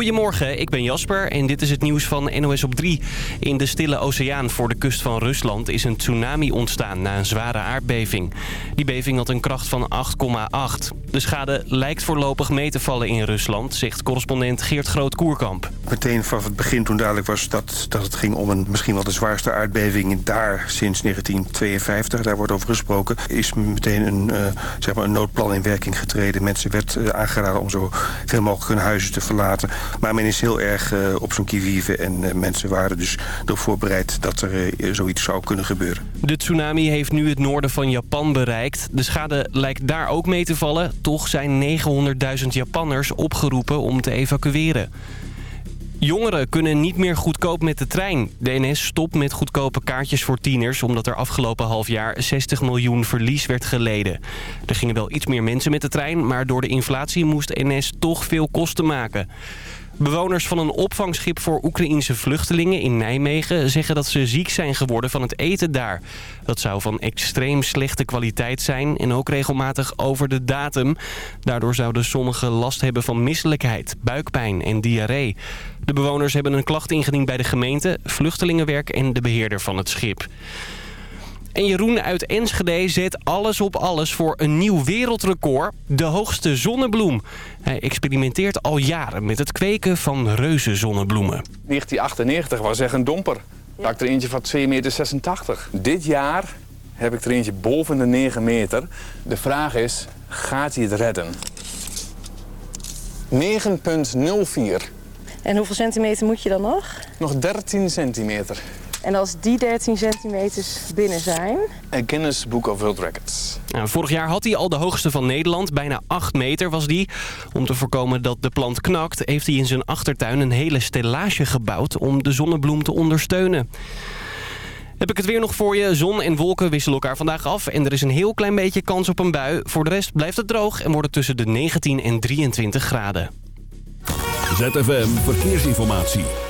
Goedemorgen, ik ben Jasper en dit is het nieuws van NOS op 3. In de Stille Oceaan voor de kust van Rusland is een tsunami ontstaan na een zware aardbeving. Die beving had een kracht van 8,8. De schade lijkt voorlopig mee te vallen in Rusland, zegt correspondent Geert Groot-Koerkamp. Meteen vanaf het begin toen duidelijk was dat, dat het ging om een misschien wel de zwaarste aardbeving daar sinds 1952, daar wordt over gesproken, is meteen een, uh, zeg maar een noodplan in werking getreden. Mensen werd uh, aangeraden om zo veel mogelijk hun huizen te verlaten. Maar men is heel erg uh, op zijn kivive en mensen waren dus erop voorbereid dat er zoiets zou kunnen gebeuren. De tsunami heeft nu het noorden van Japan bereikt. De schade lijkt daar ook mee te vallen. Toch zijn 900.000 Japanners opgeroepen om te evacueren. Jongeren kunnen niet meer goedkoop met de trein. De NS stopt met goedkope kaartjes voor tieners... omdat er afgelopen half jaar 60 miljoen verlies werd geleden. Er gingen wel iets meer mensen met de trein... maar door de inflatie moest NS toch veel kosten maken. Bewoners van een opvangschip voor Oekraïense vluchtelingen in Nijmegen zeggen dat ze ziek zijn geworden van het eten daar. Dat zou van extreem slechte kwaliteit zijn en ook regelmatig over de datum. Daardoor zouden sommigen last hebben van misselijkheid, buikpijn en diarree. De bewoners hebben een klacht ingediend bij de gemeente, vluchtelingenwerk en de beheerder van het schip. En Jeroen uit Enschede zet alles op alles voor een nieuw wereldrecord. De hoogste zonnebloem. Hij experimenteert al jaren met het kweken van reuze zonnebloemen. 1998 was echt een domper. Ja. ik er eentje van 2,86 meter. Dit jaar heb ik er eentje boven de 9 meter. De vraag is, gaat hij het redden? 9,04. En hoeveel centimeter moet je dan nog? Nog 13 centimeter. En als die 13 centimeters binnen zijn... Een Guinness Book of World Records. Nou, vorig jaar had hij al de hoogste van Nederland. Bijna 8 meter was die. Om te voorkomen dat de plant knakt... heeft hij in zijn achtertuin een hele stellage gebouwd... om de zonnebloem te ondersteunen. Heb ik het weer nog voor je. Zon en wolken wisselen elkaar vandaag af. En er is een heel klein beetje kans op een bui. Voor de rest blijft het droog en wordt het tussen de 19 en 23 graden. ZFM Verkeersinformatie.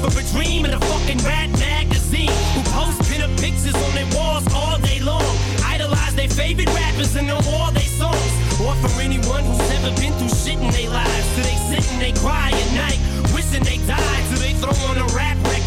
for a dream in a fucking rat magazine. Who post pinup pictures on their walls all day long. Idolize their favorite rappers and know all their songs. Or for anyone who's never been through shit in their lives. So they sit and they cry at night, wishing they died. So they throw on a rap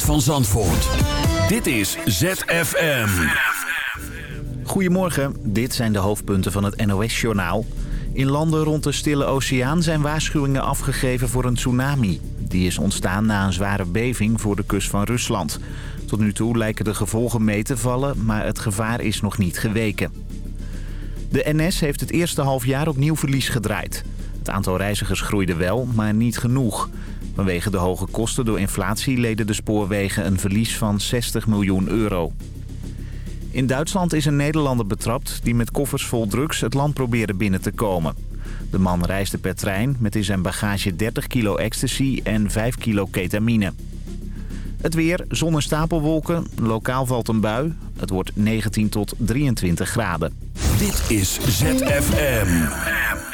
geluid van Zandvoort. Dit is ZFM. Goedemorgen, dit zijn de hoofdpunten van het NOS-journaal. In landen rond de Stille Oceaan zijn waarschuwingen afgegeven voor een tsunami. Die is ontstaan na een zware beving voor de kust van Rusland. Tot nu toe lijken de gevolgen mee te vallen, maar het gevaar is nog niet geweken. De NS heeft het eerste halfjaar opnieuw verlies gedraaid. Het aantal reizigers groeide wel, maar niet genoeg. Vanwege de hoge kosten door inflatie leden de spoorwegen een verlies van 60 miljoen euro. In Duitsland is een Nederlander betrapt die met koffers vol drugs het land probeerde binnen te komen. De man reisde per trein met in zijn bagage 30 kilo ecstasy en 5 kilo ketamine. Het weer, zon en stapelwolken, lokaal valt een bui. Het wordt 19 tot 23 graden. Dit is ZFM.